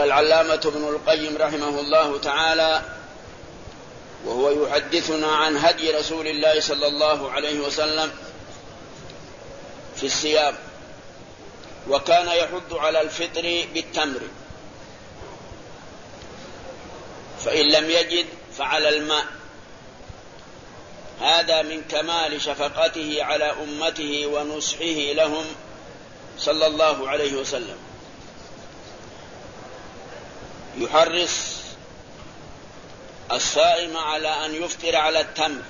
قال العلامة ابن القيم رحمه الله تعالى وهو يحدثنا عن هدي رسول الله صلى الله عليه وسلم في الصيام وكان يحض على الفطر بالتمر. فإن لم يجد فعلى الماء. هذا من كمال شفقته على أمته ونصحه لهم صلى الله عليه وسلم. يحرص الصائم على أن يفطر على التمر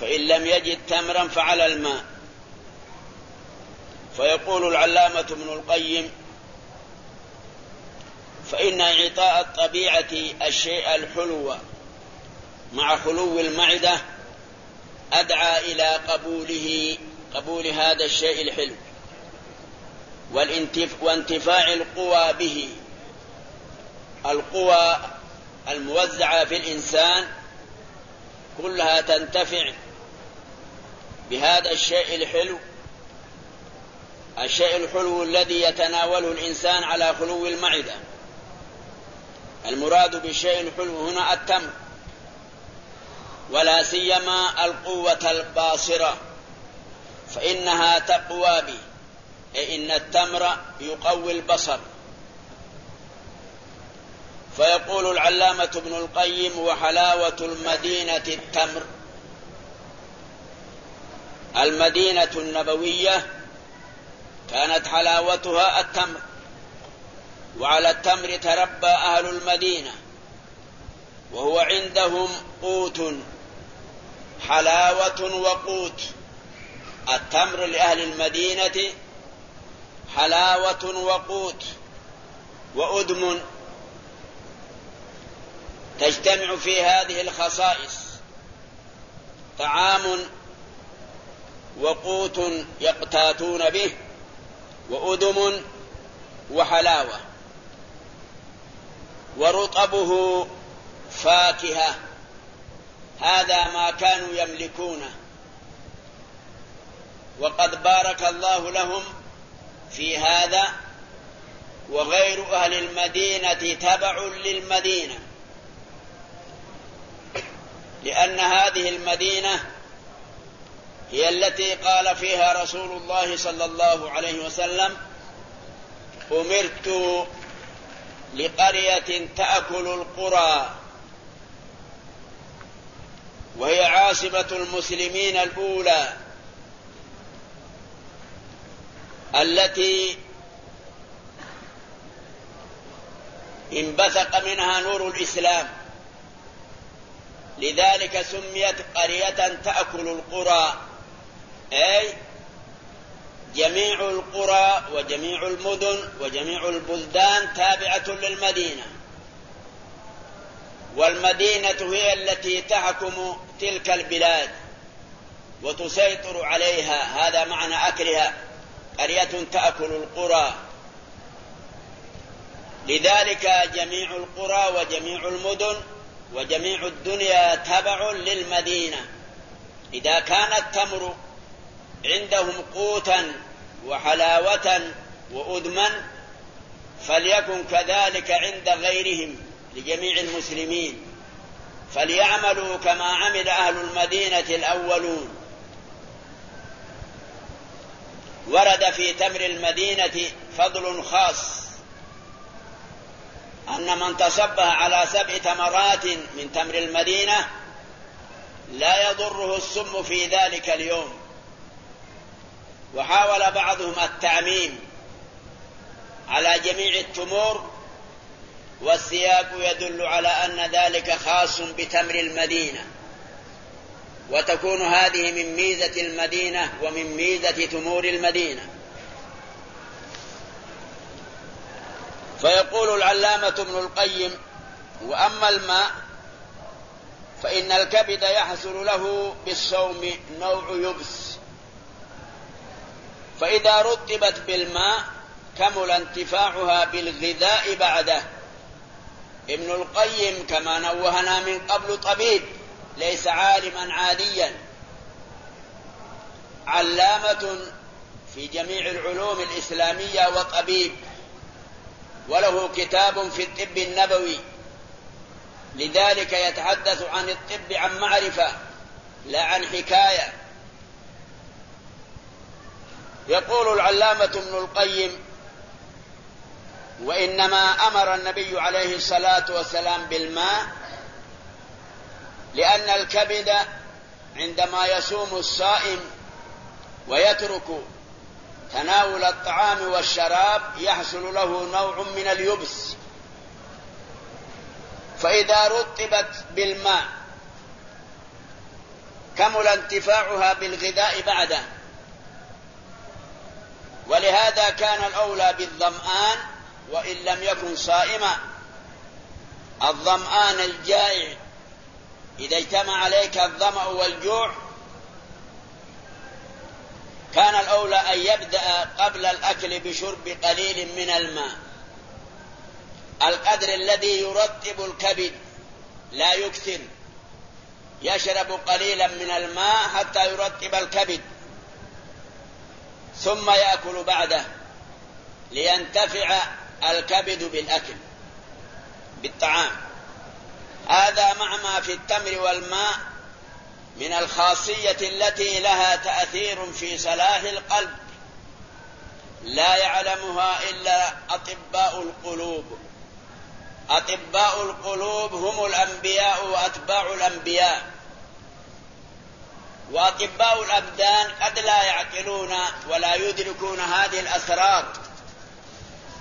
فإن لم يجد تمرا فعلى الماء. فيقول العلامة ابن القيم فإن إعطاء الطبيعة الشيء الحلو مع خلو المعدة أدعى إلى قبوله قبول هذا الشيء الحلو وانتفاع القوى به. القوى الموزعة في الإنسان كلها تنتفع بهذا الشيء الحلو. الشيء الحلو الذي يتناوله الإنسان على خلو المعدة. المراد بالشيء الحلو هنا التمر ولا سيما القوة الباصرة فإنها تقوى به أي إن التمر يقوي البصر. فيقول العلامة ابن القيم وحلاوة المدينة التمر. المدينة النبوية كانت حلاوتها التمر وعلى التمر تربى أهل المدينة وهو عندهم قوت حلاوة وقوت. التمر لأهل المدينة حلاوة وقوت وأدم تجتمع في هذه الخصائص طعام وقوت يقتاتون به وأدم وحلاوة ورطبه فاكهة. هذا ما كانوا يملكونه وقد بارك الله لهم في هذا وغير أهل المدينة تبع للمدينة. لأن هذه المدينة هي التي قال فيها رسول الله صلى الله عليه وسلم أمرت لقرية تأكل القرى وهي عاصمة المسلمين الأولى التي انبثق منها نور الإسلام. لذلك سميت قرية تأكل القرى. أي جميع القرى وجميع المدن وجميع البلدان تابعة للمدينة. والمدينة هي التي تحكم تلك البلاد وتسيطر عليها. هذا معنى أكلها. قرية تأكل القرى. لذلك جميع القرى وجميع المدن وجميع الدنيا تبع للمدينة. إذا كان التمر عندهم قوتا وحلاوة وأدما فليكن كذلك عند غيرهم لجميع المسلمين. فليعملوا كما عمل أهل المدينة الأولون. ورد في تمر المدينة فضل خاص. أن من تصبه على سبع تمرات من تمر المدينة لا يضره السم في ذلك اليوم. وحاول بعضهم التعميم على جميع التمور والسياق يدل على أن ذلك خاص بتمر المدينة. وتكون هذه من ميزة المدينة ومن ميزة تمور المدينة. فيقول العلامة ابن القيم وأما الماء فإن الكبد يحصل له بالصوم نوع يبس. فإذا رطبت بالماء كمل انتفاعها بالغذاء بعده. ابن القيم كما نوهنا من قبل طبيب ليس عالما عاديا. علامة في جميع العلوم الإسلامية وطبيب. وله كتاب في الطب النبوي. لذلك يتحدث عن الطب عن معرفة لا عن حكاية. يقول العلامة ابن القيم وإنما أمر النبي عليه الصلاة والسلام بالماء لأن الكبد عندما يصوم الصائم ويترك تناول الطعام والشراب يحصل له نوع من اليبس. فإذا رطبت بالماء كمل انتفاعها بالغذاء بعده ولهذا كان الأولى بالظمآن وإن لم يكن صائما. الظمآن الجائع إذا اجتمع عليك الظمأ والجوع كان الأولى أن يبدأ قبل الأكل بشرب قليل من الماء. القدر الذي يرطب الكبد لا يكثر. يشرب قليلا من الماء حتى يرطب الكبد. ثم يأكل بعده لينتفع الكبد بالأكل بالطعام. هذا مع ما في التمر والماء من الخاصية التي لها تأثير في صلاح القلب. لا يعلمها إلا أطباء القلوب. أطباء القلوب هم الأنبياء وأتباع الأنبياء. وأطباء الأبدان قد لا يعقلون ولا يدركون هذه الأسرار.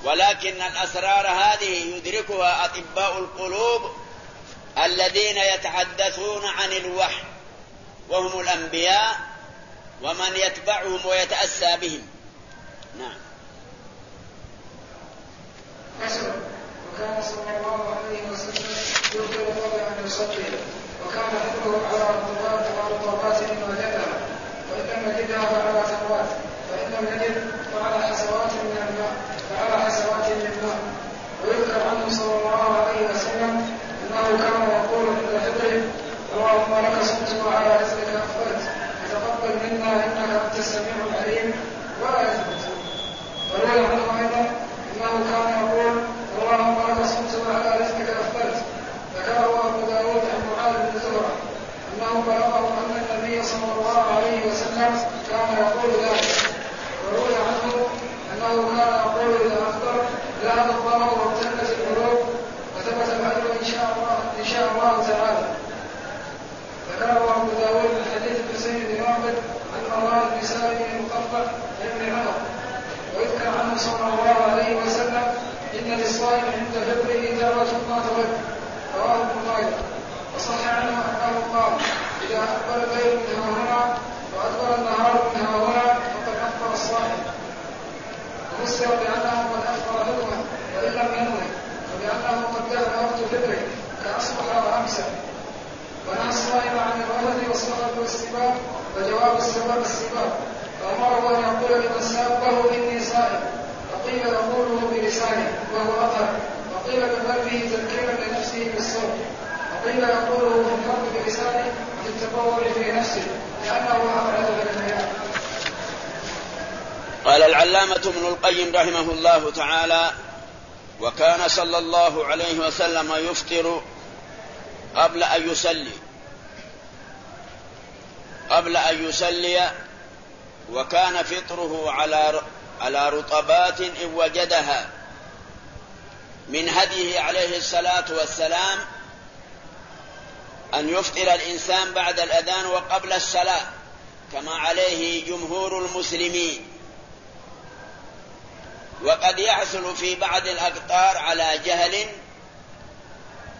ولكن الأسرار هذه يدركها أطباء القلوب الذين يتحدثون عن الوحي. وهم الأنبياء ومن يتبعهم ويتأسى بهم. نعم. وكان صلى الله عليه وسلم يؤثر قبل ان يصلي. وكان حفظه على رطوبات ورطوبات ان وجدها وإن لم يجدها فعلى ثروات فان لم يجد فعلى حسوات من الماء. فعلى حسوات من الماء. ويذكر عنه صلى الله عليه وسلم أنه كان اللهم لك صمت وعلى رزقك افضلت فتقبل منا إنك أنت السميع العليم. ولا يثبت وروي عنه أيضا إنه كان يقول اللهم لك صمت وعلى رزقك افضلت ذكره أبو داود عن معاذ بن زهره إنه بلغه أن النبي صلى الله عليه وسلم كان يقول ذلك. وروي عنه إنه كان يقول إذا افطر ذهب الظمأ وابتلت القلوب وثبت الاجر ان شاء الله ان شاء الله تعالى ذكره ابو داود من حديث حسين بن معبد عن مروان بن سالم المقطع ابن عمر ويذكر عنه صلى الله عليه وسلم إن للصائم عند فطره دعوه ما ترك. رواه ابن ماجه وصح عنه أنه قال إذا اقبل الليل من هنا وأدبر النهار من هنا فقد افطر الصائم. وفسر بأنه قد افطر حكما وإن لم ينوي وبأنه قد ذهب وقت فطره كاصبح وأمسى. ونهى الصائم عن الرفث والصخب والسباب فجواب السباب السباب فأمره أن يقول لمن سابه إني صائم. فقيل يقوله بلسانه وهو اطهر وقيل بقلبه تذكيرا لنفسه بالصوت. وقيل يقوله في الحق بلسانه في التطوع في نفسه لأنه ابعد للحياه قال العلامة ابن القيم رحمه الله تعالى وكان صلى الله عليه وسلم يفطر قبل أن يصلي. قبل أن يصلي وكان فطره على على رطبات إن وجدها من هديه عليه الصلاة والسلام أن يفطر الإنسان بعد الأذان وقبل الصلاة كما عليه جمهور المسلمين. وقد يحصل في بعض الأقطار على جهل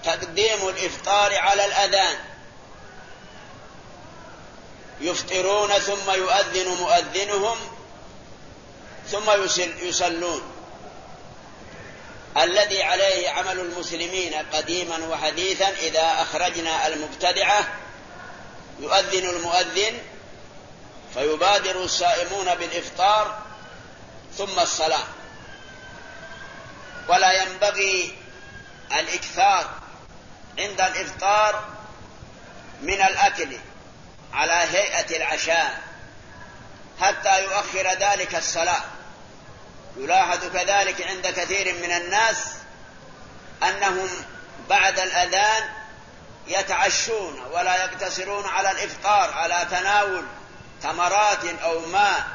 تقديم الإفطار على الأذان. يفطرون ثم يؤذن مؤذنهم ثم يصلون الذي عليه عمل المسلمين قديما وحديثا إذا أخرجنا المبتدعة يؤذن المؤذن فيبادر الصائمون بالإفطار ثم الصلاة. ولا ينبغي الإكثار عند الإفطار من الأكل على هيئة العشاء حتى يؤخر ذلك الصلاة. يلاحظ كذلك عند كثير من الناس أنهم بعد الأذان يتعشون ولا يقتصرون على الإفطار على تناول تمرات أو ماء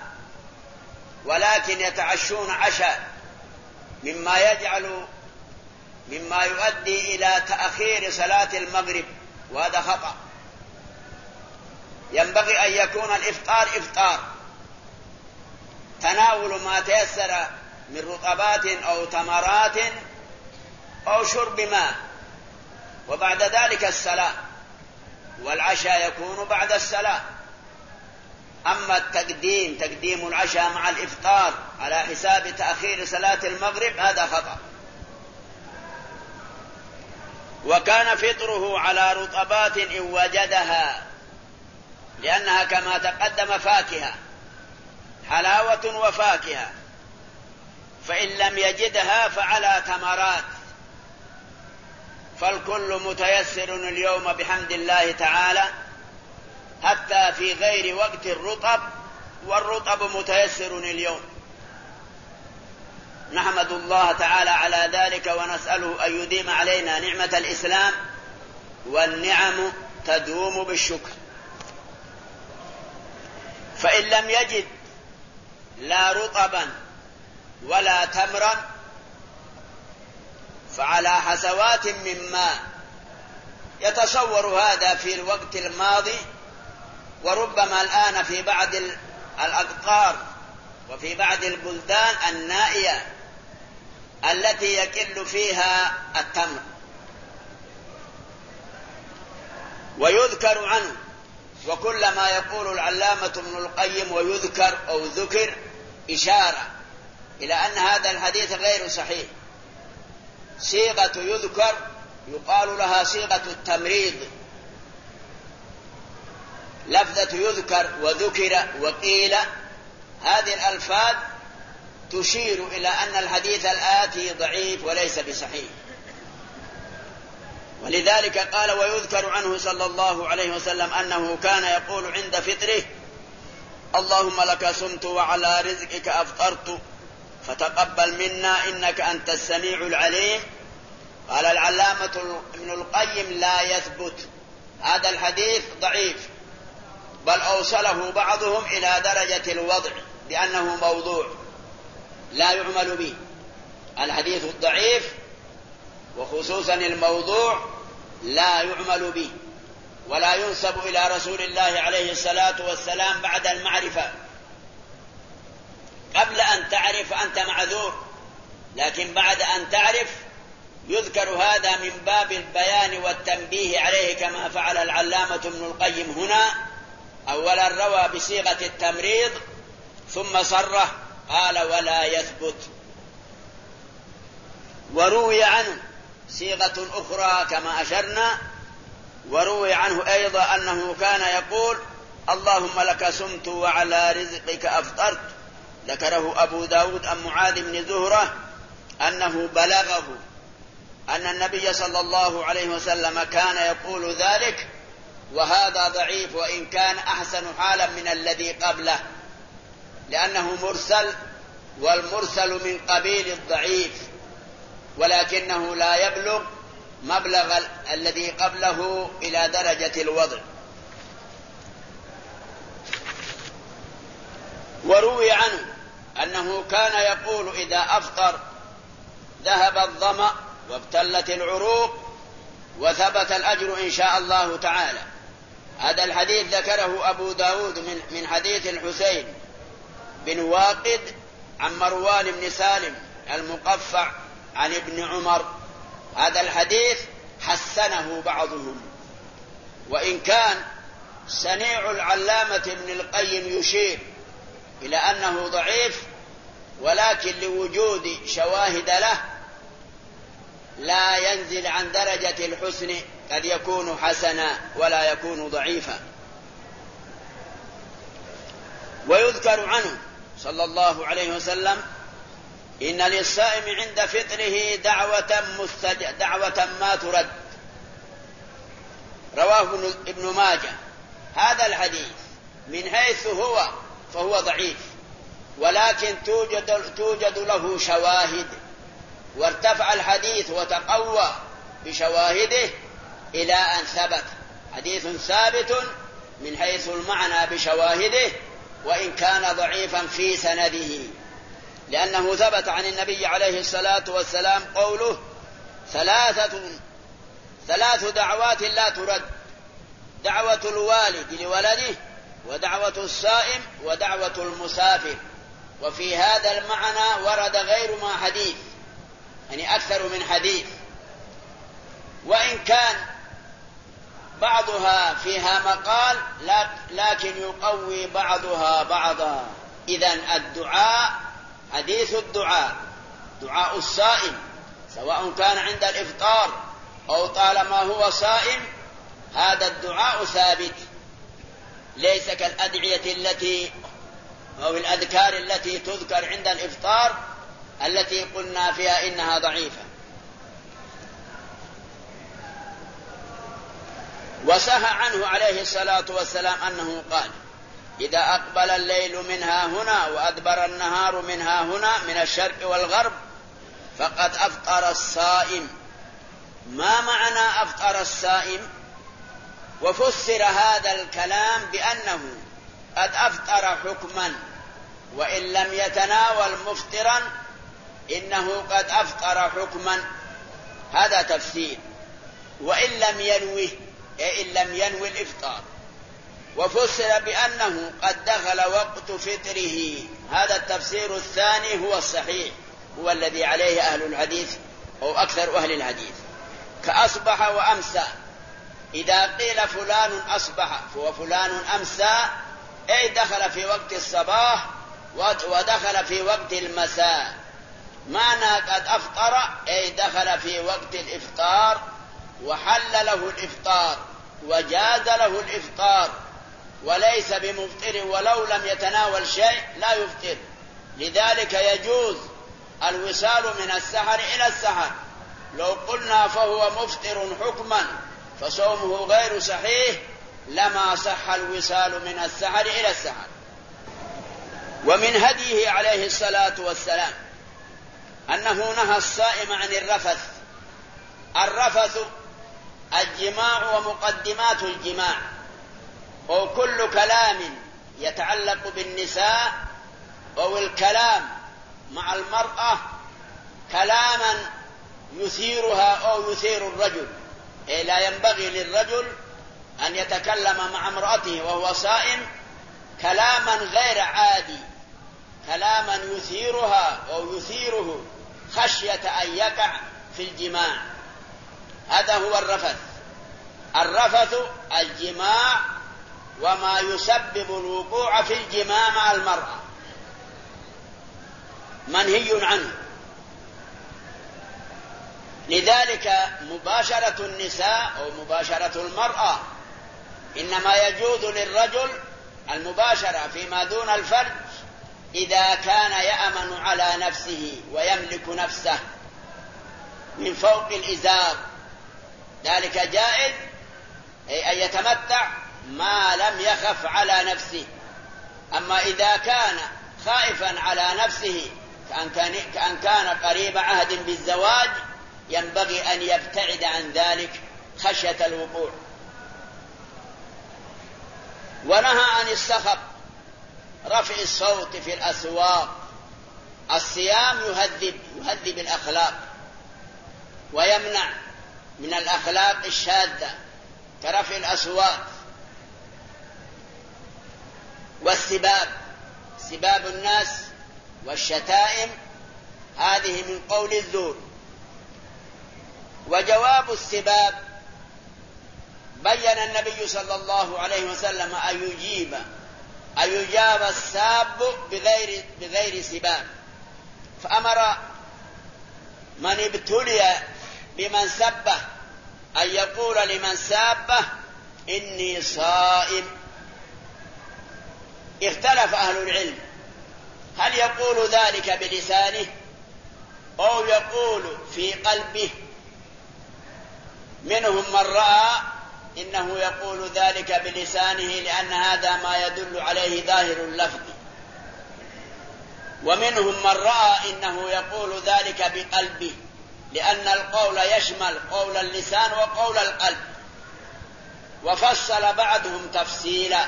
ولكن يتعشون عشاء مما يجعل مما يؤدي إلى تأخير صلاة المغرب وهذا خطأ. ينبغي أن يكون الإفطار إفطار. تناول ما تيسر من رطبات أو تمرات أو شرب ماء وبعد ذلك الصلاة والعشاء يكون بعد الصلاة أما التقديم تقديم العشاء مع الإفطار على حساب تأخير صلاة المغرب هذا خطأ. وكان فطره على رطبات إن وجدها لأنها كما تقدم فاكهة. حلاوة وفاكهة. فإن لم يجدها فعلى تمرات فالكل متيسر اليوم بحمد الله تعالى حتى في غير وقت الرطب والرطب متيسر اليوم. نحمد الله تعالى على ذلك ونسأله أن يديم علينا نعمة الإسلام والنعم تدوم بالشكر. فإن لم يجد لا رطبا ولا تمرا فعلى حسوات من ماء. يتصور هذا في الوقت الماضي وربما الآن في بعض الأقطار وفي بعض البلدان النائية التي يقل فيها التمر. ويذكر عنه وكل ما يقول العلامة ابن القيم ويذكر أو ذكر إشارة إلى أن هذا الحديث غير صحيح. صيغة يذكر يقال لها صيغة التمريض. لفظة يذكر وذكر وقيل هذه الألفاظ تشير إلى أن الحديث الآتي ضعيف وليس بصحيح. ولذلك قال ويذكر عنه صلى الله عليه وسلم أنه كان يقول عند فطره اللهم لك صمت وعلى رزقك أفطرت فتقبل منا إنك أنت السميع العليم. قال العلامة ابن القيم لا يثبت هذا الحديث ضعيف بل أوصله بعضهم إلى درجة الوضع بأنه موضوع لا يعمل به. الحديث الضعيف وخصوصا الموضوع لا يعمل به ولا ينسب إلى رسول الله عليه الصلاة والسلام بعد المعرفة. قبل أن تعرف أنت معذور لكن بعد أن تعرف يذكر هذا من باب البيان والتنبيه عليه كما فعل العلامة ابن القيم هنا. أولا روى بصيغة التمريض ثم صره قال ولا يثبت وروي عنه صيغة أخرى كما أشرنا وروي عنه أيضا أنه كان يقول اللهم لك سمت وعلى رزقك أفطرت ذكره أبو داود عن معاذ بن زهرة أنه بلغه أن النبي صلى الله عليه وسلم كان يقول ذلك وهذا ضعيف وإن كان أحسن حالا من الذي قبله لأنه مرسل والمرسل من قبيل الضعيف. ولكنه لا يبلغ مبلغ الذي قبله إلى درجة الوضع. وروي عنه أنه كان يقول إذا أفطر ذهب الظمأ وابتلت العروق وثبت الأجر إن شاء الله تعالى. هذا الحديث ذكره أبو داود من, من حديث الحسين بن واقد عن مروان بن سالم المقفع عن ابن عمر. هذا الحديث حسنه بعضهم. وإن كان سنيع العلامة ابن القيم يشير إلى أنه ضعيف ولكن لوجود شواهد له لا ينزل عن درجة الحسن قد يكون حسنا ولا يكون ضعيفا. ويذكر عنه صلى الله عليه وسلم إن للصائم عند فطره دعوة مستج... دعوة ما ترد. رواه ابن ماجه. هذا الحديث من حيث هو فهو ضعيف. ولكن توجد, توجد له شواهد. وارتفع الحديث وتقوى بشواهده إلى أن ثبت. حديث ثابت من حيث المعنى بشواهده وإن كان ضعيفا في سنده. لأنه ثبت عن النبي عليه الصلاة والسلام قوله ثلاثة ثلاث دعوات لا ترد دعوة الوالد لولده ودعوة الصائم ودعوة المسافر. وفي هذا المعنى ورد غير ما حديث يعني أكثر من حديث. وإن كان بعضها فيها مقال لكن يقوي بعضها بعضا. إذا الدعاء حديث الدعاء دعاء الصائم سواء كان عند الإفطار أو طالما هو صائم هذا الدعاء ثابت. ليس كالأدعية التي أو الأذكار التي تذكر عند الإفطار التي قلنا فيها إنها ضعيفة. وسهى عنه عليه الصلاة والسلام أنه قال إذا أقبل الليل منها هنا وأدبر النهار منها هنا من الشرق والغرب فقد أفطر الصائم. ما معنى أفطر الصائم؟ وفسر هذا الكلام بأنه قد أفطر حكما وإن لم يتناول مفطرا إنه قد أفطر حكما. هذا تفسير. وإن لم ينوه إن لم ينوي الإفطار. وفسر بأنه قد دخل وقت فطره. هذا التفسير الثاني هو الصحيح هو الذي عليه أهل الحديث أو أكثر أهل الحديث. كأصبح وأمسى. إذا قيل فلان أصبح فهو فلان أمسى أي دخل في وقت الصباح ودخل في وقت المساء. معنى قد أفطر أي دخل في وقت الإفطار وحل له الإفطار وجاز له الإفطار وليس بمفطر ولو لم يتناول شيء لا يفطر. لذلك يجوز الوصال من السحر إلى السحر. لو قلنا فهو مفطر حكما فصومه غير صحيح لما صح الوصال من السحر إلى السحر. ومن هديه عليه الصلاة والسلام أنه نهى الصائم عن الرفث. الرفث الجماع ومقدمات الجماع. أو كل كلام يتعلق بالنساء أو الكلام مع المرأة كلاما يثيرها أو يثير الرجل. إيه لا ينبغي للرجل أن يتكلم مع امرأته وهو صائم كلاما غير عادي كلاما يثيرها أو يثيره خشية أن يقع في الجماع. هذا هو الرفث. الرفث الجماع وما يسبب الوقوع في الجماع مع المرأة. منهي عنه. لذلك مباشرة النساء أو مباشرة المرأة إنما يجوز للرجل المباشرة فيما دون الفرج إذا كان يأمن على نفسه ويملك نفسه من فوق الإزار. ذلك جائز أي أن يتمتع ما لم يخف على نفسه. أما إذا كان خائفا على نفسه كأن كان, كأن كان قريب عهد بالزواج ينبغي أن يبتعد عن ذلك خشية الوقوع. ونهى عن السخط رفع الصوت في الأسواق. الصيام يهذب يهذب الأخلاق ويمنع من الأخلاق الشاذة كرفع الأصوات والسباب سباب الناس والشتائم هذه من قول الزور. وجواب السباب بين النبي صلى الله عليه وسلم أن يجيب أن يجاب الساب بغير بغير سباب. فأمر من ابتلي بمن سبه أن يقول لمن سابه إني صائم. اختلف أهل العلم. هل يقول ذلك بلسانه أو يقول في قلبه؟ منهم من رأى إنه يقول ذلك بلسانه لأن هذا ما يدل عليه ظاهر اللفظ. ومنهم من رأى إنه يقول ذلك بقلبه لأن القول يشمل قول اللسان وقول القلب. وفصل بعضهم تفصيلا.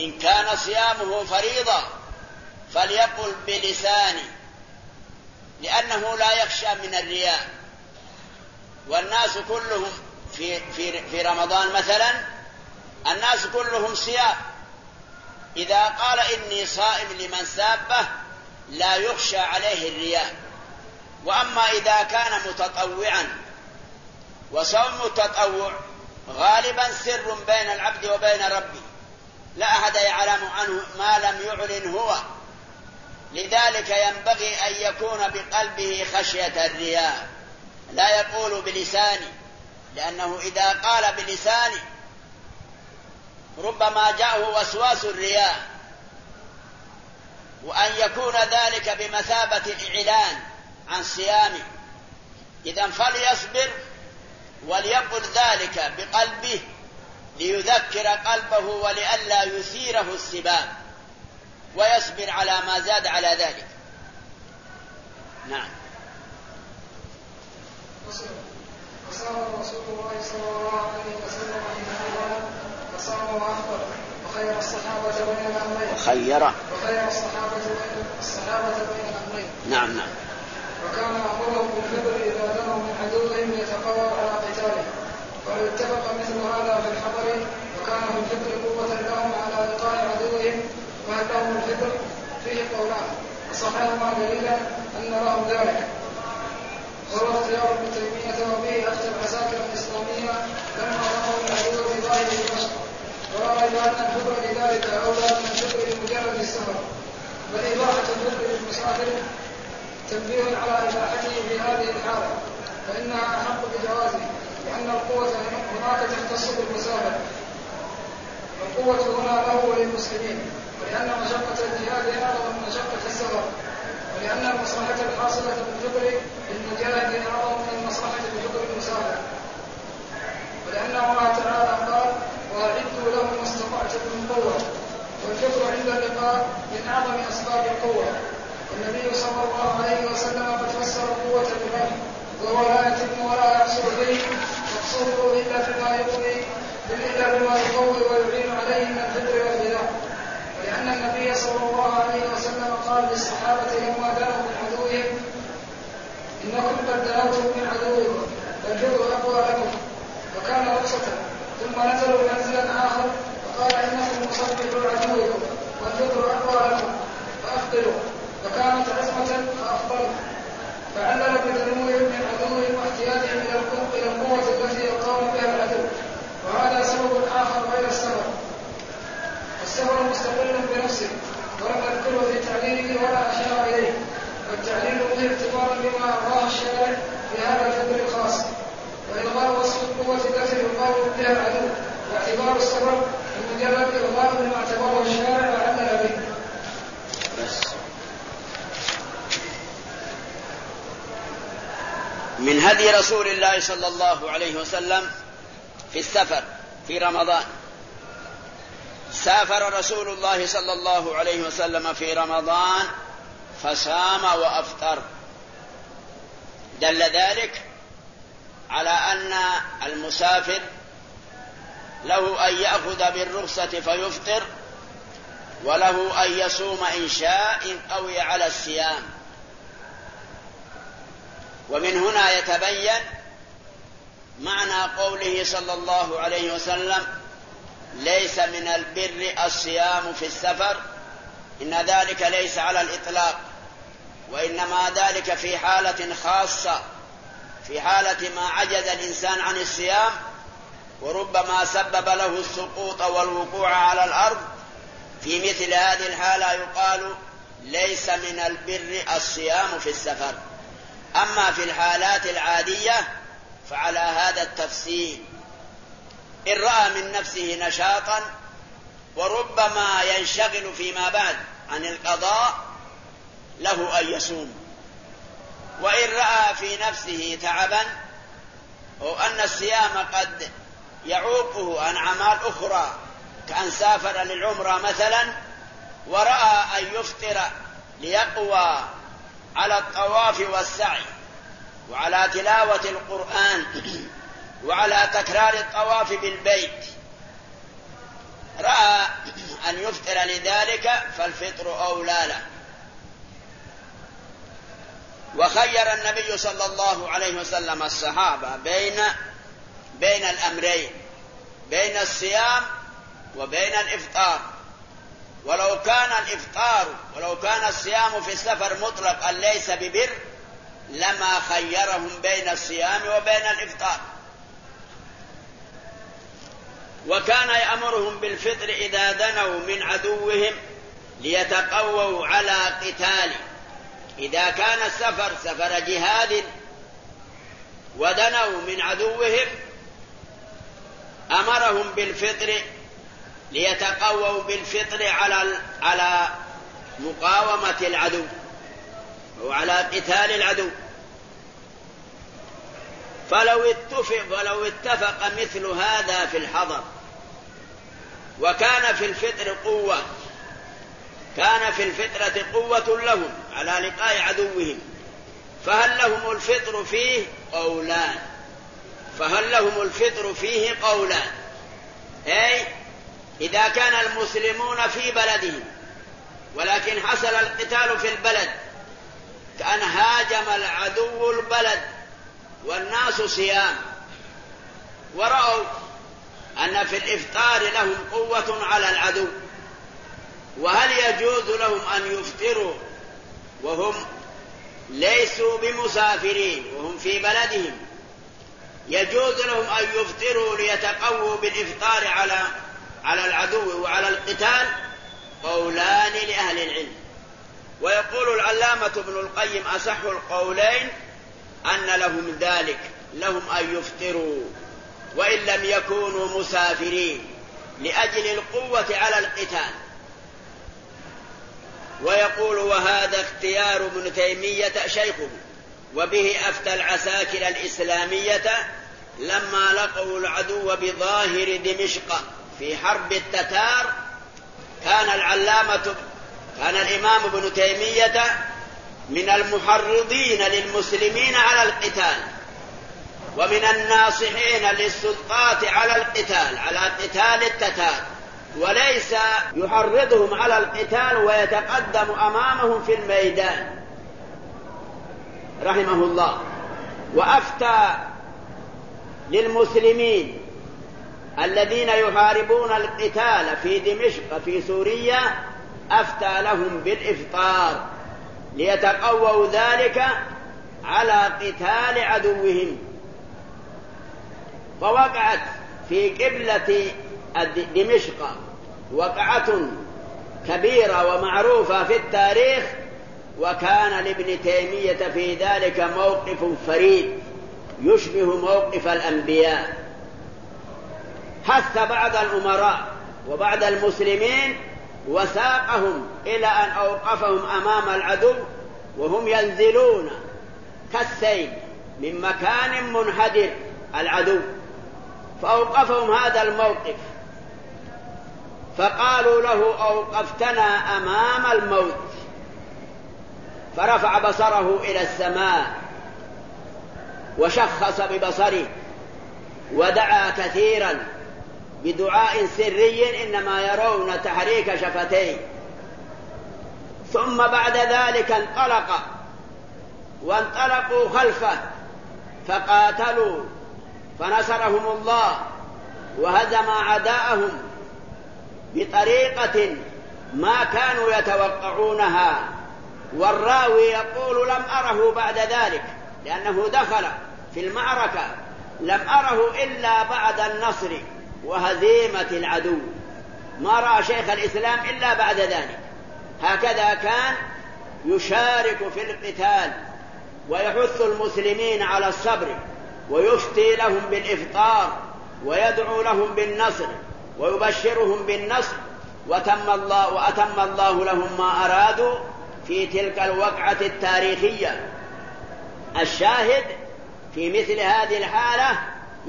إن كان صيامه فريضة فليقل بلسانه لأنه لا يخشى من الرياء. والناس كلهم في في في رمضان مثلا الناس كلهم صيام. إذا قال إني صائم لمن سابه لا يخشى عليه الرياء. وأما إذا كان متطوعا وصوم التطوع غالبا سر بين العبد وبين ربه. لا أحد يعلم عنه ما لم يعلن هو. لذلك ينبغي أن يكون بقلبه خشية الرياء. لا يقول بلسانه لأنه إذا قال بلسانه ربما جاءه وسواس الرياء. وأن يكون ذلك بمثابة الإعلان عن صيامه. إذا فليصبر وليقل ذلك بقلبه ليذكر قلبه ولئلا يثيره السباب ويصبر على ما زاد على ذلك. نعم. وصام رسول الله صلى الله عليه وسلم فصام وافطر وخير الصحابة بين الأمرين. وخير. وخير الصحابة بين الصحابة بين الأمرين. نعم نعم. وكان أمرهم بالفطر إذا دنوا من عدوهم يتقوى وقد اتفق مثل هذا في الحضر وكان في الفطر قوة لهم على لقاء عدوهم وهل لهم الفطر فيه قولان. وصححهما دليلا أن لهم ذلك. وهو اختيار ابن تيمية وبه افتى العساكر الإسلامية لما رأوا العدو في ظاهر دمشق وراى ان الفطر لذلك اولى من الفطر لمجرد السفر. بل اباحه الفطر للمسافر تنبيه على إباحته في هذه الحالة فإنها أحق بجوازه. لأن القوة هناك تختص بالمسافر والقوة هنا له وللمسلمين ولأن مشقة الجهاد أعظم من مشقة السفر ولأن المصلحة الحاصلة بالفطر للمجاهد أعظم من المصلحه بفطر المسافر ولأن الله تعالى قال واعدوا لهم ما استطعتم من قوة والفطر عند اللقاء من أعظم أسباب القوة. والنبي صلى الله عليه وسلم قد فسر القوة بالرمي وهو لا يتم ولا يحصل به مقصوده إلا فيما يقوي إلا بما يقوي ويعين عليه من الفطر والغذاء ولأن النبي صلى الله عليه وسلم قال للصحابة لما دانوا من عدوهم إنكم قد دنوتم من عدوكم فالفطر أقوى لكم وكان رخصة ثم نزلوا منزلا آخر فقال إنكم مصبحوا عدوكم والفطر أقوى لكم فأفطروا فكانت عصمة فأفضل فعلل بتنوير من عدوهم واحتياجهم إلى القوة إلى القوة التي يقام بها العدو وهذا سبب آخر غير السبب والسبب مستقل بنفسه ولم أذكره في تعليله ولا أشار إليه والتعليل به اعتبارا بما أراه الشارع في هذا الفضل الخاص. وإلغاء وصف القوة التي يقام بها العدو واعتبار السبب بمجرد إلغاء ما اعتبره الشارع وعلل به. من هدي رسول الله صلى الله عليه وسلم في السفر في رمضان. سافر رسول الله صلى الله عليه وسلم في رمضان فصام وأفطر. دل ذلك على أن المسافر له أن يأخذ بالرخصة فيفطر وله أن يصوم إن شاء ان قوي على الصيام. ومن هنا يتبين معنى قوله صلى الله عليه وسلم ليس من البر الصيام في السفر. إن ذلك ليس على الإطلاق. وإنما ذلك في حالة خاصة في حالة ما عجز الإنسان عن الصيام وربما سبب له السقوط والوقوع على الأرض. في مثل هذه الحالة يقال ليس من البر الصيام في السفر. أما في الحالات العادية فعلى هذا التفصيل. إن رأى من نفسه نشاطا وربما ينشغل فيما بعد عن القضاء له أن يصوم. وإن رأى في نفسه تعبا أو أن الصيام قد يعوقه عن أعمال أخرى كأن سافر للعمرة مثلا ورأى أن يفطر ليقوى على الطواف والسعي وعلى تلاوة القرآن وعلى تكرار الطواف بالبيت. رأى أن يفطر لذلك فالفطر أولى له. وخير النبي صلى الله عليه وسلم الصحابة بين بين الأمرين بين الصيام وبين الإفطار. ولو كان الإفطار ولو كان الصيام في السفر مطلقا ليس ببر لما خيرهم بين الصيام وبين الإفطار. وكان يأمرهم بالفطر إذا دنوا من عدوهم ليتقووا على قتاله إذا كان السفر سفر جهاد ودنوا من عدوهم أمرهم بالفطر ليتقووا بالفطر على على مقاومة العدو وعلى قتال العدو. فلو اتفق ولو اتفق مثل هذا في الحضر وكان في الفطر قوة كان في الفطرة قوة لهم على لقاء عدوهم فهل لهم الفطر فيه؟ قولان. فهل لهم الفطر فيه؟ قولان. أي إذا كان المسلمون في بلدهم ولكن حصل القتال في البلد كان هاجم العدو البلد والناس صيام. ورأوا أن في الإفطار لهم قوة على العدو. وهل يجوز لهم أن يفطروا وهم ليسوا بمسافرين وهم في بلدهم؟ يجوز لهم أن يفطروا ليتقووا بالإفطار على على العدو وعلى القتال؟ قولان لأهل العلم. ويقول العلامة ابن القيم أصح القولين لهم ذلك لهم أن يفطروا وإن لم يكونوا مسافرين لأجل القوة على القتال. ويقول وهذا اختيار ابن تيمية شيخه وبه أفتى العساكر الإسلامية لما لقوا العدو بظاهر دمشق في حرب التتار. كان العلامة كان الإمام ابن تيمية من المحرضين للمسلمين على القتال ومن الناصحين للسلطات على القتال على قتال التتار. وليس يحرضهم على القتال ويتقدم أمامهم في الميدان. رحمه الله. وأفتى للمسلمين الذين يحاربون القتال في دمشق في سوريا أفتى لهم بالإفطار. ليتقووا ذلك على قتال عدوهم. فوقعت في قبلة دمشق وقعة كبيرة ومعروفة في التاريخ وكان لابن تيمية في ذلك موقف فريد يشبه موقف الأنبياء. حث بعض الأمراء وبعض المسلمين وساقهم إلى أن أوقفهم أمام العدو وهم ينزلون كالسيل من مكان منحدر العدو. فأوقفهم هذا الموقف. فقالوا له أوقفتنا أمام الموت. فرفع بصره إلى السماء وشخص ببصره ودعا كثيرا. بدعاء سري إنما يرون تحريك شفتيه ثم بعد ذلك انطلق وانطلقوا خلفه فقاتلوا فنصرهم الله وهزم أعداءهم بطريقة ما كانوا يتوقعونها. والراوي يقول لم أره بعد ذلك لأنه دخل في المعركة لم أره إلا بعد النصر. وهزيمة العدو. ما رأى شيخ الإسلام إلا بعد ذلك. هكذا كان يشارك في القتال ويحث المسلمين على الصبر ويفتي لهم بالإفطار ويدعو لهم بالنصر ويبشرهم بالنصر. وتم الله وأتم الله لهم ما أرادوا في تلك الوقعة التاريخية. الشاهد في مثل هذه الحالة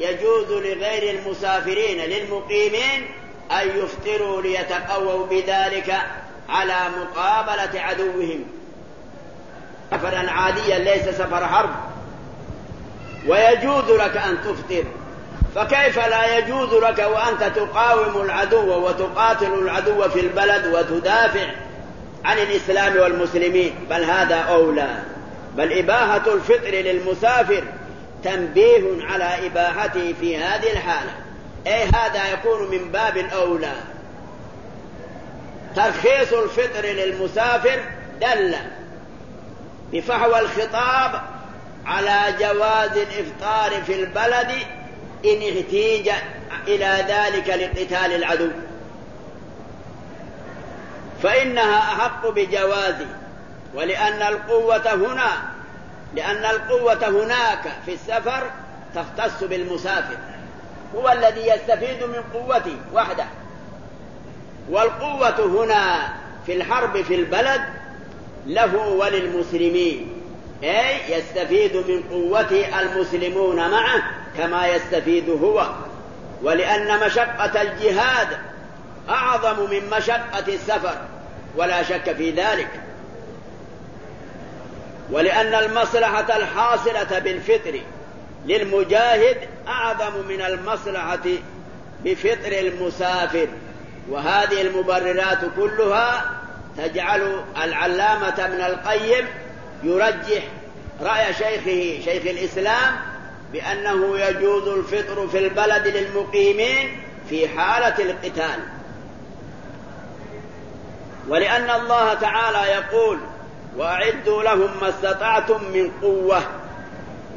يجوز لغير المسافرين للمقيمين أن يفطروا ليتقووا بذلك على مقابلة عدوهم. سفرا عاديا ليس سفر حرب. ويجوز لك أن تفطر. فكيف لا يجوز لك وأنت تقاوم العدو وتقاتل العدو في البلد وتدافع عن الإسلام والمسلمين؟ بل هذا أولى. بل إباحة الفطر للمسافر تنبيه على إباحته في هذه الحالة. أي هذا يكون من باب الأولى ترخيص الفطر للمسافر دل بفحوى الخطاب على جواز الإفطار في البلد إن احتيج إلى ذلك لقتال العدو. فإنها أحق بجوازه ولأن القوة هنا لأن القوة هناك في السفر تختص بالمسافر. هو الذي يستفيد من قوته وحده والقوة هنا في الحرب في البلد له وللمسلمين. أي يستفيد من قوته المسلمون معه كما يستفيد هو. ولأن مشقة الجهاد أعظم من مشقة السفر. ولا شك في ذلك. ولأن المصلحة الحاصلة بالفطر للمجاهد أعظم من المصلحة بفطر المسافر. وهذه المبررات كلها تجعل العلامة ابن القيم يرجح رأي شيخه شيخ الإسلام بأنه يجوز الفطر في البلد للمقيمين في حالة القتال. ولأن الله تعالى يقول وأعدوا لهم ما استطعتم من قوة.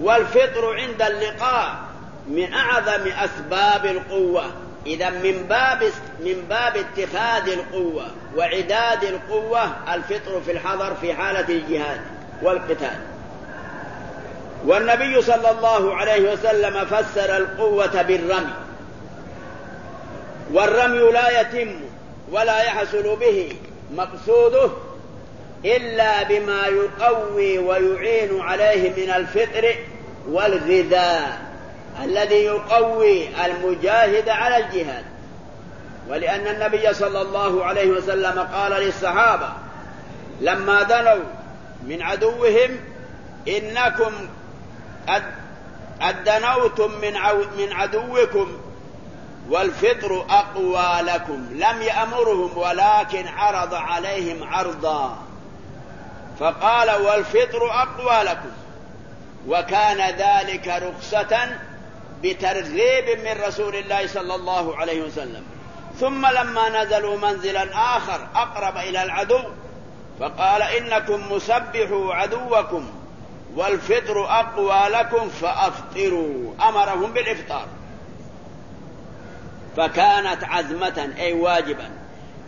والفطر عند اللقاء من أعظم أسباب القوة. إذا من باب من باب اتخاذ القوة وعداد القوة الفطر في الحضر في حالة الجهاد والقتال. والنبي صلى الله عليه وسلم فسر القوة بالرمي. والرمي لا يتم ولا يحصل به مقصوده إلا بما يقوي ويعين عليه من الفطر والغذاء الذي يقوي المجاهد على الجهاد. ولأن النبي صلى الله عليه وسلم قال للصحابة لما دنوا من عدوهم إنكم قد دنوتم من من عدوكم والفطر أقوى لكم. لم يأمرهم ولكن عرض عليهم عرضا. فقال والفطر أقوى لكم. وكان ذلك رخصة بترغيب من رسول الله صلى الله عليه وسلم. ثم لما نزلوا منزلا آخر أقرب إلى العدو فقال إنكم مسبحوا عدوكم والفطر أقوى لكم فأفطروا. أمرهم بالإفطار. فكانت عزمة أي واجبا.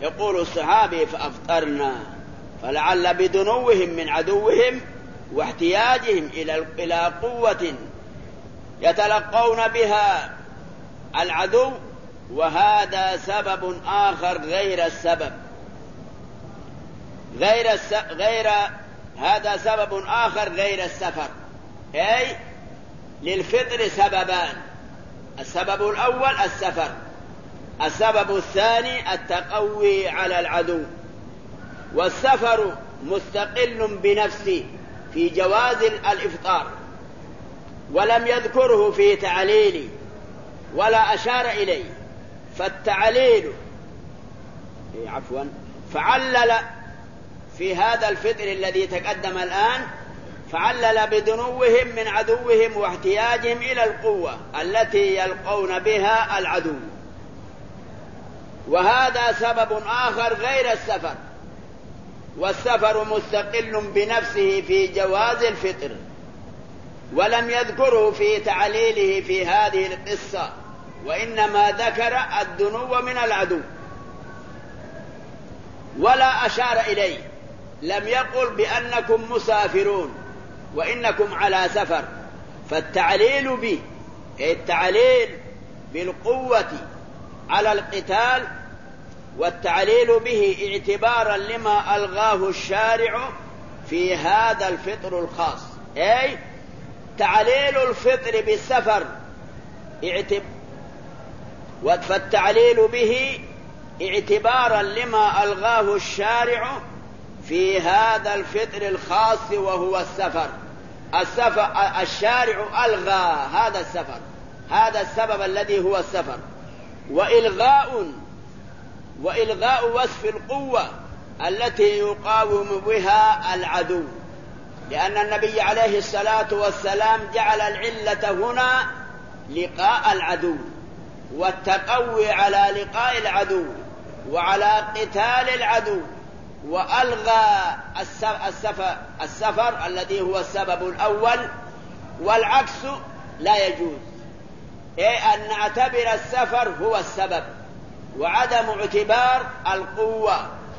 يقول الصحابي فأفطرنا. فلعل بدنوهم من عدوهم واحتياجهم إلى إلى قوة يتلقون بها العدو وهذا سبب آخر غير السبب. غير الس... غير هذا سبب آخر غير السفر. أي للفطر سببان السبب الأول السفر السبب الثاني التقوي على العدو. والسفر مستقل بنفسه في جواز الإفطار ولم يذكره في تعليل ولا أشار إليه فالتعليل إيه، عفوا فعلل في هذا الفطر الذي تقدم الآن فعلل بدنوهم من عدوهم واحتياجهم إلى القوة التي يلقون بها العدو. وهذا سبب آخر غير السفر. والسفر مستقل بنفسه في جواز الفطر ولم يذكره في تعليله في هذه القصة وإنما ذكر الدنو من العدو. ولا أشار إليه لم يقل بأنكم مسافرون وإنكم على سفر. فالتعليل به التعليل بالقوة على القتال والتعليل به اعتبارا لما ألغاه الشارع في هذا الفطر الخاص. أي تعليل الفطر بالسفر. اعتب فالتعليل به اعتبارا لما ألغاه الشارع في هذا الفطر الخاص وهو السفر. السفر الشارع ألغى هذا السفر. هذا السبب الذي هو السفر. وإلغاء وإلغاء وصف القوة التي يقاوم بها العدو. لأن النبي عليه الصلاة والسلام جعل العلة هنا لقاء العدو والتقوي على لقاء العدو وعلى قتال العدو وألغى السفر, السفر الذي هو السبب الأول والعكس لا يجوز. أي أن نعتبر السفر هو السبب. وعدم اعتبار القوة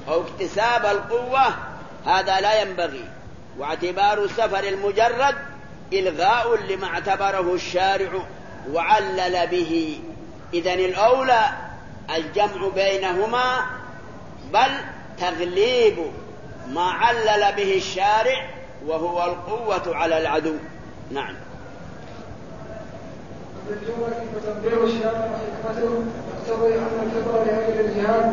أو اكتساب القوة هذا لا ينبغي. واعتبار السفر المجرد إلغاء لما اعتبره الشارع وعلل به. إذا الأولى الجمع بينهما بل تغليب ما علل به الشارع وهو القوة على العدو. نعم. يقتضي أن الفطرة لأجل الجهاد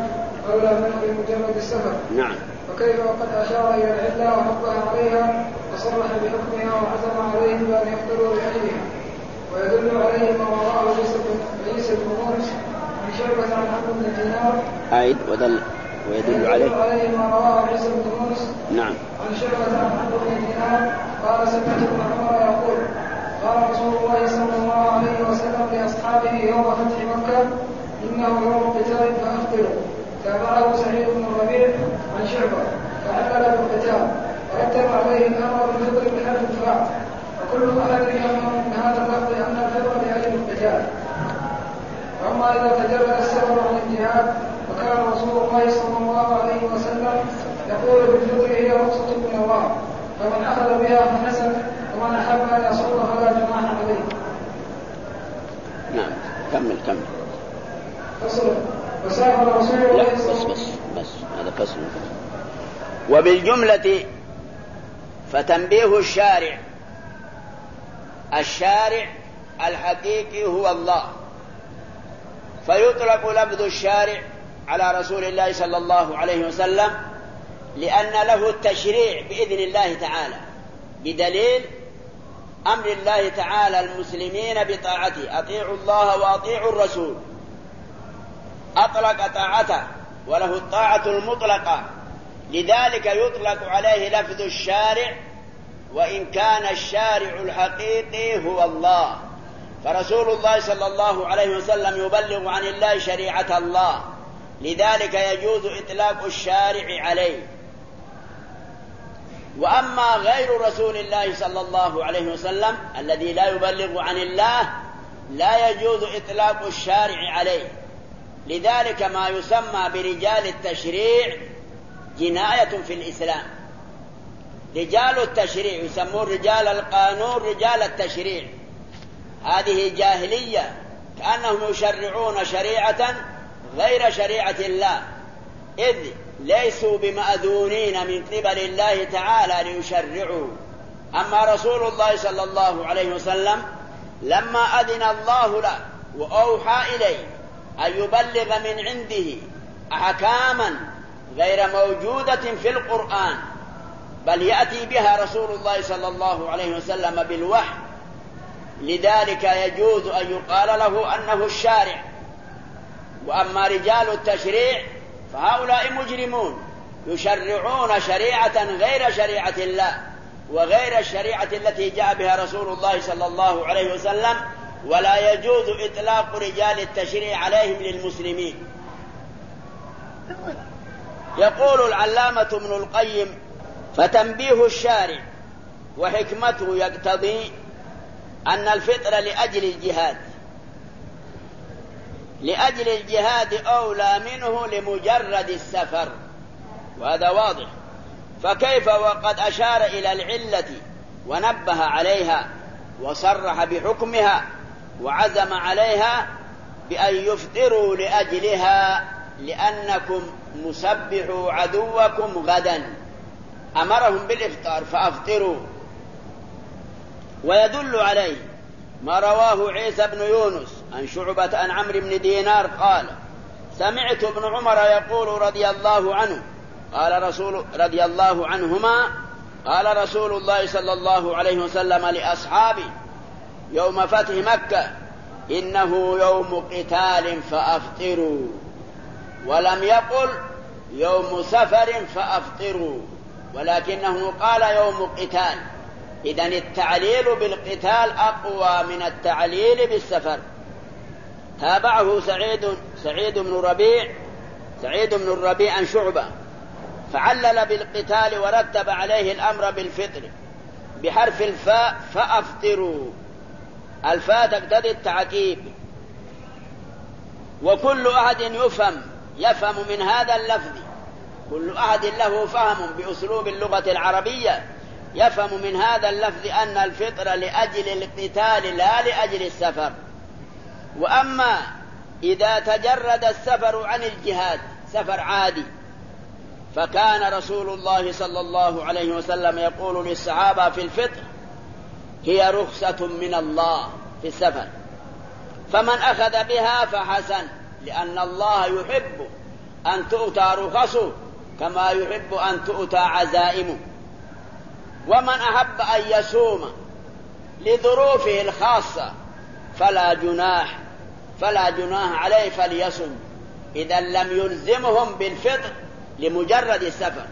أولى منه بمجرد السفر. نعم. وكيف وقد أشار إلى العلة ونبه عليها وصرح بحكمها وعزم عليهم بأن يقتلوا لأجلها ويدل عليه ما رواه عيسى بن يونس عن شعبة عن عبد بن دينار. أعيد ودل ويدل عليه. عليه ما رواه عيسى بن يونس نعم. عن شعبة عن عبد بن دينار. قال سمعت ابن عمر يقول قال رسول الله صلى الله عليه وسلم لأصحابه يوم فتح مكة إنه يوم قتال فافطروا تابعه سعيد بن الربيع عن شعبة. فعلل بالقتال ورتب عليه الأمر بالفطر بحال الدفاع وكل احد يفهم من هذا اللفظ أن الفطر لاجل القتال وأما إذا تجرد السفر عن الجهاد فكان رسول الله صلى الله عليه وسلم يقول بالفطر هي رخصة من الله فمن أخذ بها فحسن ومن أحب أن يصوم فلا جناح عليه. نعم. كمل كمل. فصل وسافر رسول الله لا بس بس بس. هذا فصل وبالجملة فتنبيه الشارع. الشارع الحقيقي هو الله. فيطلق لفظ الشارع على رسول الله صلى الله عليه وسلم لأن له التشريع بإذن الله تعالى. بدليل أمر الله تعالى المسلمين بطاعته. أطيعوا الله وأطيعوا الرسول. أطلق طاعته وله الطاعة المطلقة. لذلك يطلق عليه لفظ الشارع وإن كان الشارع الحقيقي هو الله. فرسول الله صلى الله عليه وسلم يبلغ عن الله شريعة الله. لذلك يجوز إطلاق الشارع عليه. وأما غير رسول الله صلى الله عليه وسلم الذي لا يبلغ عن الله لا يجوز إطلاق الشارع عليه. لذلك ما يسمى برجال التشريع جناية في الإسلام. رجال التشريع يسمون رجال القانون رجال التشريع. هذه جاهلية كأنهم يشرعون شريعة غير شريعة الله. إذ ليسوا بمأذونين من قبل الله تعالى ليشرعوا. أما رسول الله صلى الله عليه وسلم لما أذن الله له وأوحى إليه أن يبلغ من عنده أحكاما غير موجودة في القرآن بل يأتي بها رسول الله صلى الله عليه وسلم بالوحي. لذلك يجوز أن يقال له أنه الشارع. وأما رجال التشريع فهؤلاء مجرمون يشرعون شريعة غير شريعة الله وغير الشريعة التي جاء بها رسول الله صلى الله عليه وسلم ولا يجوز إطلاق رجال التشريع عليهم للمسلمين. يقول العلامة ابن القيم فتنبيه الشارع وحكمته يقتضي أن الفطر لأجل الجهاد. لأجل الجهاد أولى منه لمجرد السفر. وهذا واضح. فكيف وقد أشار إلى العلة ونبه عليها وصرح بحكمها وعزم عليها بأن يفطروا لأجلها لأنكم مسبحوا عدوكم غدا. أمرهم بالإفطار فأفطروا. ويدل عليه ما رواه عيسى بن يونس عن شعبة عن عمرو بن دينار قال سمعت ابن عمر يقول رضي الله عنه قال رسول رضي الله عنهما قال رسول الله صلى الله عليه وسلم لأصحابه يوم فتح مكة. إنه يوم قتال فأفطروا. ولم يقل يوم سفر فأفطروا. ولكنه قال يوم قتال. إذا التعليل بالقتال أقوى من التعليل بالسفر. تابعه سعيد سعيد بن ربيع سعيد بن الربيع عن شعبة. فعلل بالقتال ورتب عليه الأمر بالفطر. بحرف الفاء فأفطروا. الفاء تقتضي التعقيب. وكل أحد يفهم يفهم من هذا اللفظ. كل أحد له فهم بأسلوب اللغة العربية. يفهم من هذا اللفظ أن الفطر لأجل القتال لا لأجل السفر. وأما إذا تجرد السفر عن الجهاد سفر عادي فكان رسول الله صلى الله عليه وسلم يقول للصحابة في الفطر هي رخصة من الله في السفر. فمن أخذ بها فحسن لأن الله يحب أن تؤتى رخصه كما يحب أن تؤتى عزائمه. ومن أحب أن يصوم لظروفه الخاصة فلا جناح فلا جناح عليه فليصم. إذا لم يلزمهم بالفطر لمجرد السفر.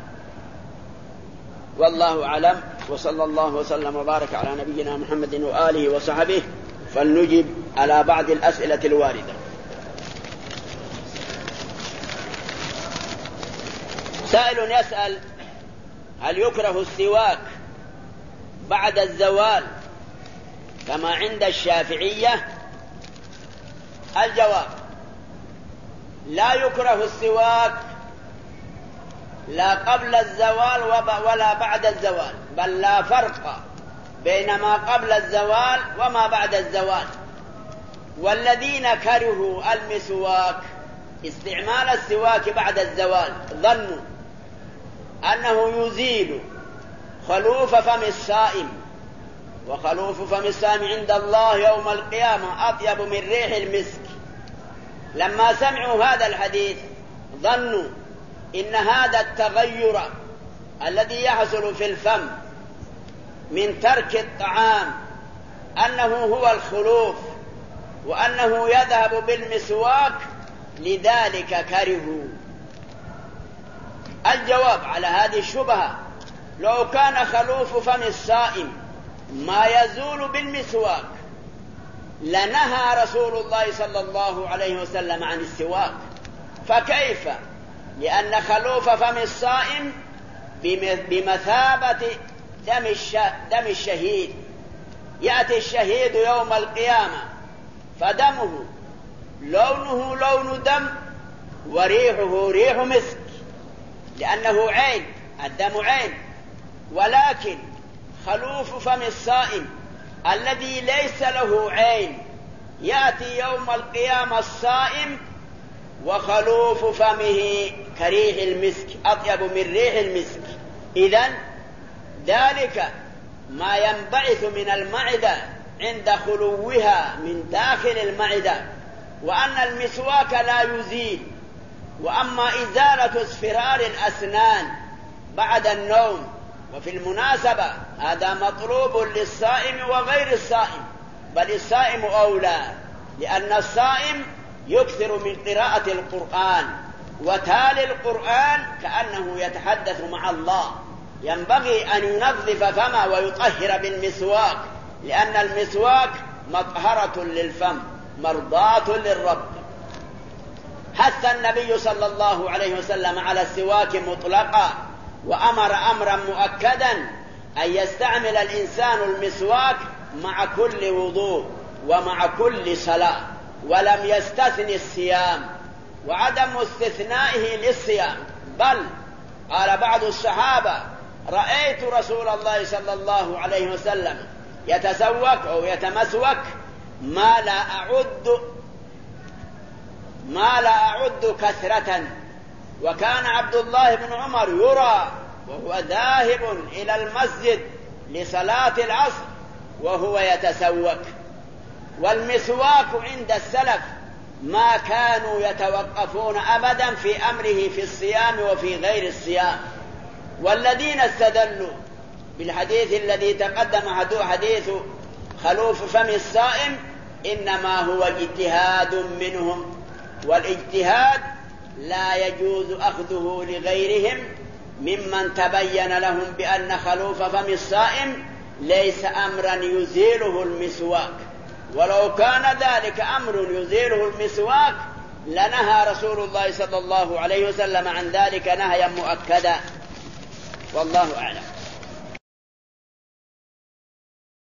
والله أعلم. وصلى الله وسلم وبارك على نبينا محمد وآله وصحبه فلنجب على بعض الأسئلة الواردة. سائل يسأل هل يكره السواك بعد الزوال كما عند الشافعية؟ الجواب لا يكره السواك لا قبل الزوال ولا بعد الزوال. بل لا فرق بين ما قبل الزوال وما بعد الزوال. والذين كرهوا المسواك استعمال السواك بعد الزوال ظنوا أنه يزيل خلوف فم الصائم وخلوف فم الصائم عند الله يوم القيامة أطيب من ريح المسك. لما سمعوا هذا الحديث ظنوا إن هذا التغير الذي يحصل في الفم من ترك الطعام أنه هو الخلوف وأنه يذهب بالمسواك لذلك كرهوا. الجواب على هذه الشبهة لو كان خلوف فم الصائم ما يزول بالمسواك لنهى رسول الله صلى الله عليه وسلم عن السواك. فكيف؟ لأن خلوف فم الصائم بمثابة دم, دم الشهيد. يأتي الشهيد يوم القيامة فدمه لونه لون دم وريحه ريح مسك لأنه عين الدم عين. ولكن خلوف فم الصائم الذي ليس له عين يأتي يوم القيامة الصائم وخلوف فمه كريح المسك أطيب من ريح المسك. إذا ذلك ما ينبعث من المعدة عند خلوها من داخل المعدة وأن المسواك لا يزيل. وأما إزالة اصفرار الأسنان بعد النوم وفي المناسبة هذا مطلوب للصائم وغير الصائم بل الصائم أولى لأن الصائم يكثر من قراءة القرآن وتالي القرآن كأنه يتحدث مع الله. ينبغي أن ينظف فمه ويطهر بالمسواك لأن المسواك مطهرة للفم مرضاة للرب. حث النبي صلى الله عليه وسلم على السواك مطلقا وأمر أمرا مؤكدا أن يستعمل الإنسان المسواك مع كل وضوء ومع كل صلاة ولم يستثن الصيام وعدم استثنائه للصيام. بل قال بعض الصحابة رأيت رسول الله صلى الله عليه وسلم يتسوك أو يتمسوك ما لا أعد ما لا أعد كثرة. وكان عبد الله بن عمر يرى وهو ذاهب إلى المسجد لصلاة العصر وهو يتسوك. والمسواك عند السلف ما كانوا يتوقفون أبدا في أمره في الصيام وفي غير الصيام. والذين استدلوا بالحديث الذي تقدم حديث خلوف فم الصائم إنما هو اجتهاد منهم والاجتهاد لا يجوز أخذه لغيرهم ممن تبين لهم بأن خلوف فم الصائم ليس أمرا يزيله المسواك. ولو كان ذلك أمر يزيله المسواك لنهى رسول الله صلى الله عليه وسلم عن ذلك نهيا مؤكدا. والله أعلم.